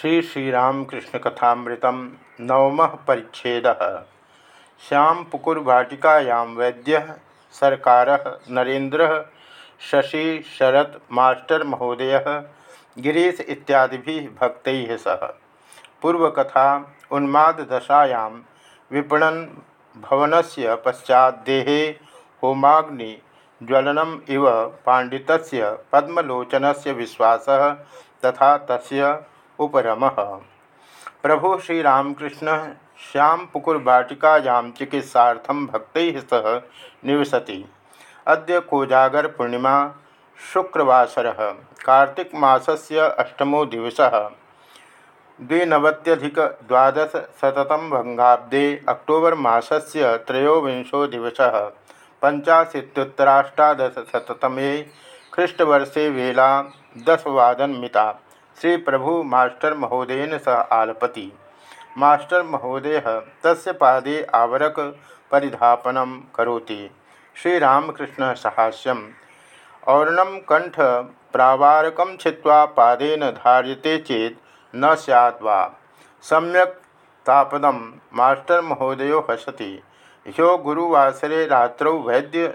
श्री श्रीरामकृष्ण कथामृत नवम परिच्छेद। श्यामपुकुरवाटिकायां वैद्य, सरकार नरेन्द्र शशि, शरत, मास्टर महोदय, गिरीश इत्यादि भक्त सह। पूर्वकथा उन्मादशायां विपणन भवन से पश्चात देहे होमाग्नि ज्वलनम इव पद्मलोचन से विश्वास तथा तस्य उपरम। प्रभु श्रीरामकृष्ण श्यामपुकुरवाटिकायां चिकित्सार्थं भक्त सह निवसति। अद्य पूर्णिमा, शुक्रवासर, कार्तिक मासस्य अष्टमो दिवस। द्विनवत्यधिकद्वादशतम भंगाब्दे अक्टोबर मासस्य त्रयोविंशो दिवस। पंचाशीतुत्तराष्टादशतमे ख्रीष्टवर्षे वेला दसवादन मिता श्री प्रभु मास्टर महोदयन सह आलपति। मास्टर महोदय तस्य पादे आवरक परिधापन करोति। श्रीरामकृष्ण सहास्यम। और्णम कंठ प्रावारक छिवा पादेन धार्यते चेत न सैद्वा सम्यक तापदम मास्टर महोदय हसति। ह्यो गुरुवासरे रात्रौ वैद्य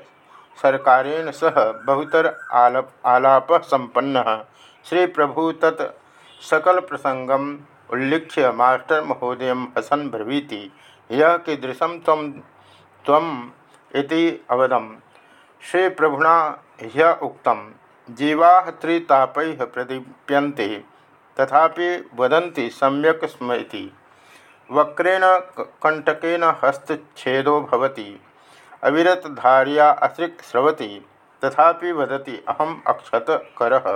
सरकारेण सह बहुतर आलप आलाप संपन्न श्री प्रभु तत् सकल प्रसंगम उल्लिख्य मास्टर महोदय हसन ब्रवीति यह कीदृशम तम तम इति अवदम। श्री प्रभुना ह्य उक्तम, जीवा त्रितापै प्रदीप्यन्ते, तथापि वदन्ति सम्यक स्म वक्रेण कंटकेन हस्तछेदो भवति, अविरतधार्या असिक् स्रवति, तथापि वदति अहम अक्षत करः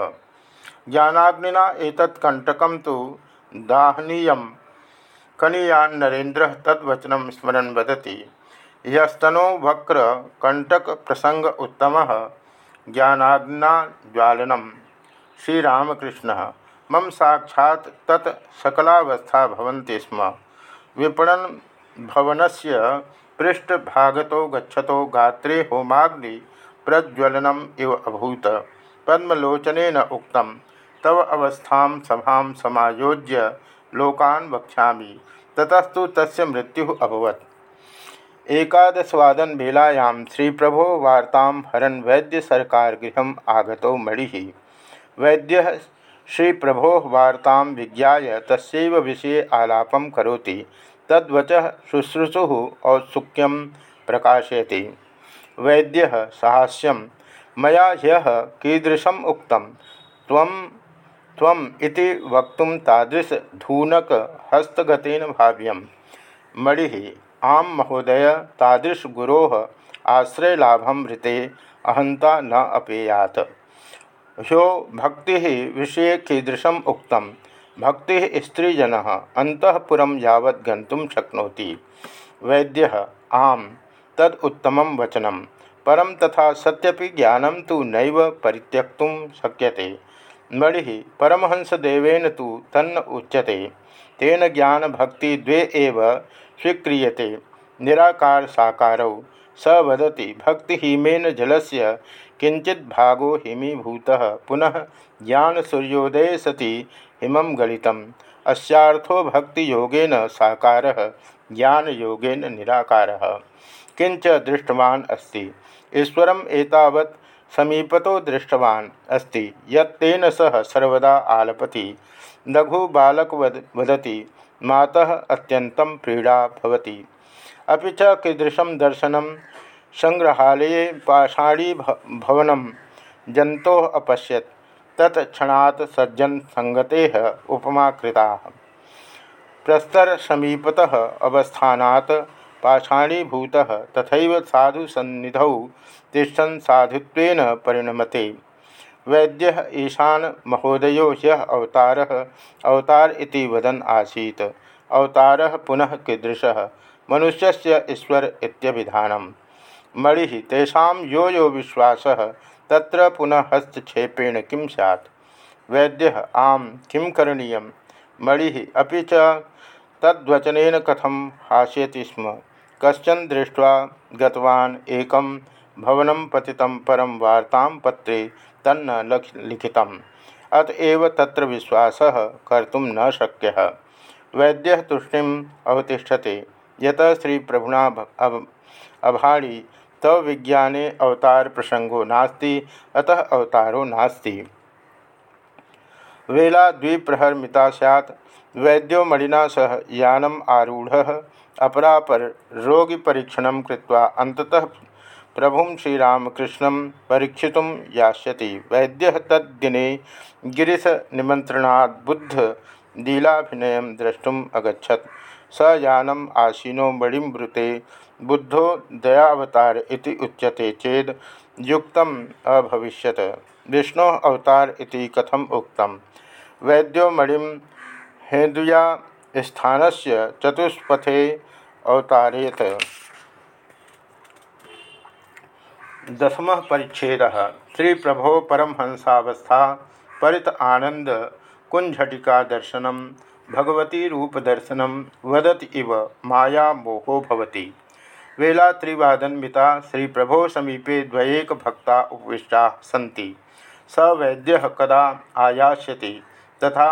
ज्ञानाग्निना एतत्कंटकम तो दाहनीय। कनीयान नरेन्द्र तद्वचन स्मरण वदती। यस्तनो वक्र कंटक प्रसंग उत्तम ज्ञानाग्ना ज्वालनम श्रीरामकृष्ण, मम साक्षात् तत् सकलावस्था भवन्ति स्म। विपणन भवनस्य पृष्ठभागतो गच्छतो गात्रे होमाग्नि प्रज्वलनम इव अभूत। पद्मलोचन उक्तम। तव अवस्था सभा समायोज्य लोकान् वक्षा ततस्तु तस्य मृत्यु अभवत। एकादशवादन बेलायां श्री प्रभो वार्ता हरन वैद्य सरकार गृह आगत मणि। वैद्य श्री प्रभो वार्ता विज्ञा तस्व विषय आलापं करोति। तद्वच शुश्रूषु औत्सुक्यं प्रकाशयति। वैद्य साहस्यम मया ह्यः कीदृशम् उक्तं त्वं, त्वम् इति वक्तुं तादृशधूनकहस्तगतेन भाव्यं मणिः, आं महोदय तादृशगुरोः आश्रयलाभं ऋते अहंता न अपेयात। ह्यो भक्ति विषय कीदृशम् उक्तं भक्ति स्त्रीजन अंतपुरं यावत् गन्तुं शक्नोति। वैद्यः आं तदुत्तमं वचनं परम तथा सत्यपि ज्ञानम तो नैव परित्यक्त शक्यते। मणि परमहंसदेवेन तो तन्न उच्यते। तेन ज्ञान भक्ति द्वे एव स्वीक्रियते। निराकार साकारौ स वदति भक्तिहीमेन जलस्य किंचित भागो हिमीभूत। पुनः ज्ञान सूर्योदय सति हिमं गलितम् अस्यार्थो भक्तियोगेन साकार ज्ञान योगेन निराकार। किंच दृष्टवान अस्ति। ईश्वरम एतावत् समीपतो दृष्टवान अस्ति। यत्तेन सह सर्वदा आलपति। लघु बालक वद, वदति, मातः अत्यंतं पीड़ा भवति। अभी च कीदृशं दर्शनं संग्रहालये पाषाणी भवनं जन्तोः अपश्यत्। तत् सज्जन संगते उपमा कृता। प्रस्तर समीपतः अवस्थानात् पाषाणीभूत तथा साधु सन्निधौ तिष्ठन साधुत्वेन परिणमते। वैद्य ईशान महोदयो ह्यः अवतार अवतार इति वदन आसीत्। अवतार पुनः कीदृशः? मनुष्यस्य ईश्वर इत्यभिधानम्। मणिः, तेषां यो यो विश्वासः, तत्र पुनः हस्तक्षेपेण किं स्यात्? वैद्य, आम, किं करणीयं मणिः, अपि च तद्वचनेन कथं हास्यति स्म? कशन दृष्ट्वा गतवान् एकं भवनं पतितं परं वार्तां पत्रे तन्न अतएव तत्र विश्वास कर्तुम न शक्य। वैद्य तुष्टि अवतिषते यत श्री प्रभुना अभाणी तव विज्ञाने अवतार प्रसंगो नास्ति, अतः अवतारो नास्ति। वेला द्विप्रहर मिता सैत् वैद्यो मणिना सह यानम आरूढ़। अपरापर रोगीपरीक्षण कृत्वा अंततः प्रभु श्रीरामकृष्ण परीक्षित यास्यति। वैद्य तद्दिने गिरीश निमंत्रणात् बुद्ध लीलाभिनय द्रष्टुम अगछत स यानम आसीनो मणिमृते बुद्धो दयावतार इति उच्यते चेद युक्तम अभविष्यत। विष्णु अवतार इति कथम उक्तम? वैद्यो मणिम हेदुया स्थानस्य चतुष्पथे अवतारेत। दसम परिच्छेद। श्री प्रभो परमहंसावस्था, परित आनंद कुंझटिका दर्शन भगवती रूप दर्शन वदत इव, माया मोहो भवति। वेला त्रिवादन मिता श्री प्रभो समीपे द्वयेक भक्ता उपविष्टा सन्ति। स वैद्य कदा आयास्यति, तथा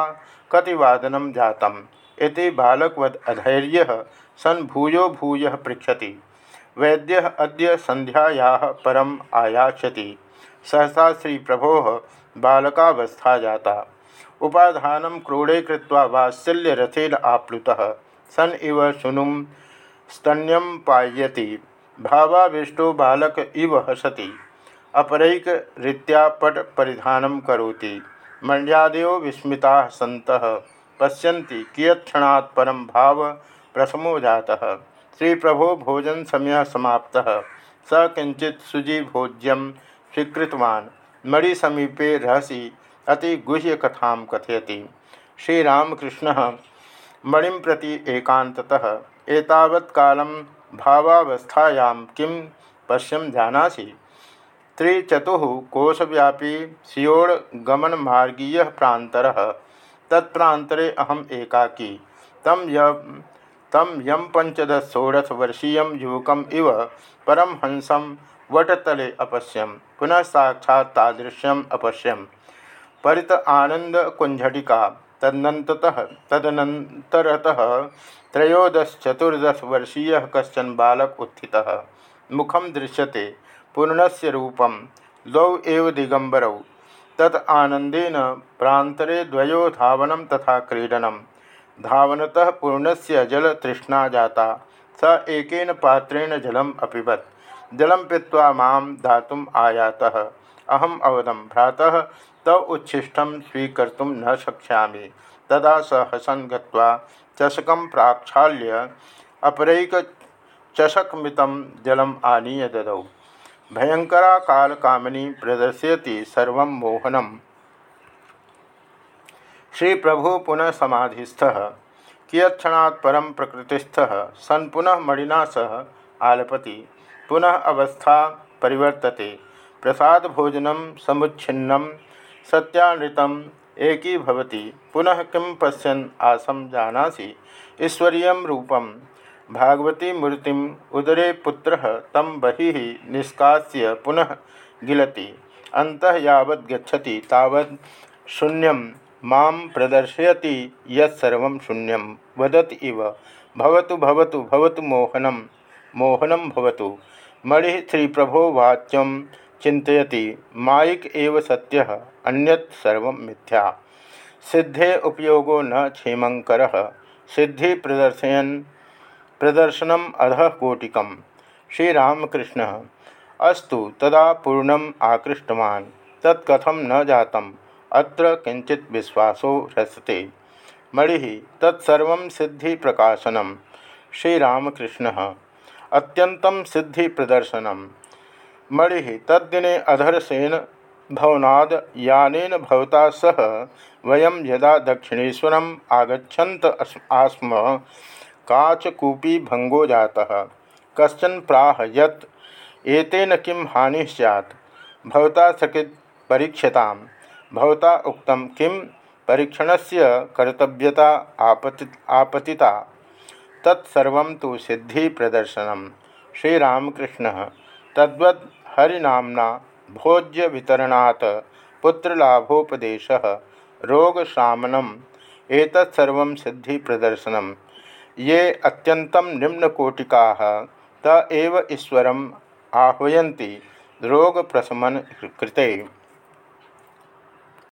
कतिवादन जातम। इति बालकवद अधैर्य सन भूयो भूय पृछति वैद्य अद्य संध्याया परम आयास्यति। सहसा श्री प्रभो बालकावस्था जाता। उपाधान क्रोड़े कृत्वा वात्सल्यरथेन आप्लुतः। सन इव शुनुम स्तन्यम पायति भावाविष्टो बालक इव हसति। अपरैक रीत्या पट परिधान करोति। मण्ड्यादयो विस्मिता सन्तः। पश्यन्ति कियत्क्षणात् परं भाव प्रथमो जातः। श्री प्रभो भोजन समय समाप्तः। स किंचित शुचि भोज्यम स्वीकृतवान्। मणि समीपे रहसी अति गुह्य कथा कथयति। श्रीरामकृष्ण मणि प्रति एकांततः एतावत् कालं भावावस्थायां किं पश्यम जानासि? त्रिचतुः कोशव्यापी सियोड़गमनमार्गीय प्रान्तरः। तत्प्रान्तरे अहम एकाकी। तम यम तम यम पंचदश षोड़श वर्षीय युवकम इव परमहंसम वटतले अपश्यम पुनः साक्षात् तादृश्यम अपश्यम। परित आनंद कुंझटिका तदनतः तदनतरतः त्रयोदश चतुर्दश वर्षीय कशन बालक उत्थितः। मुखम दृश्यते, पूर्णस्य रूपम द्वौ एव दिगंबरौ तत् आनंदेन प्रांतरे द्वयो धावनं तथा क्रीडनं धावनतः पूर्णस्य जलतृष्णा जाता। स एकेन पात्रेण जलम अपिबत्। जलम पीवा माँ दातुम आयातः। अहम अवदम, भ्रातः, तव उच्छिष्टं स्वीकर्तुं न शक्ष्यामि। तदा स हसन गत्वा चषकं प्राक्षाल्य अपरैकचषकमितं जलम् आनीय ददौ। भयंकरा कालकामिनी प्रदर्शयति सर्व मोहनम। श्री प्रभु पुनः समाधिस्थ, कियत्क्षणात् परम प्रकृतिस्थ, सन पुनः मणिना सह आलपति, पुनः अवस्था परिवर्तते। प्रसाद भोजनम समुच्छिन्नम सत्यानृतम एकी पुनः किं पश्यन् आसम जानासि? ईश्वरीय रूपम भागवती मूर्ति उदरे पुत्र तम बहि निष्कास्य पुनः गिलति। अंत यावत् गच्छति तावत् शून्यम। माँ प्रदर्शयति यत्सर्व शून्यम वदति इव, भवतु भवतु भवतु मोहनम मोहनम भवतु। मणि श्री प्रभो वाच्यम चिंतयति माइक एव सत्य, अन्यत सर्व मिथ्या। सिद्धे उपयोगो न क्षेमंकर सिद्धि प्रदर्शयन, प्रदर्शनम अध कोटिक श्रीरामकृष्ण, अस्तु, तदा पूर्णम आकृष्टवान् तत्कथम न जातम। अत्र किंचित विश्वासो रसते। मणि तत्सर्व सिद्धि प्रकाशनम श्रीरामकृष्ण अत्यंतम सिद्धि प्रदर्शन मणि तद्दिने अधरसेन भवनाद, यानेन भवता सह वयम यदा दक्षिणेशर आगछत आस्म, काचकूपी भंगो जाता। कशन प्राह यत्, एतेन किं हानि सैत् भवता सकृत भवता उक्तं किं? परीक्षणस्य कर्तव्यता आपति, आपतिता। तत्सर्व तो सिद्धि प्रदर्शन श्रीरामकृष्ण हरिनामना भोज्य वितरणात् पुत्रलाभोपदेश, रोगशामनम। सिद्धि प्रदर्शन ये अत्यंतं निम्नकोटिका, त एव ईश्वर आह्वयती रोग प्रशमन कृते।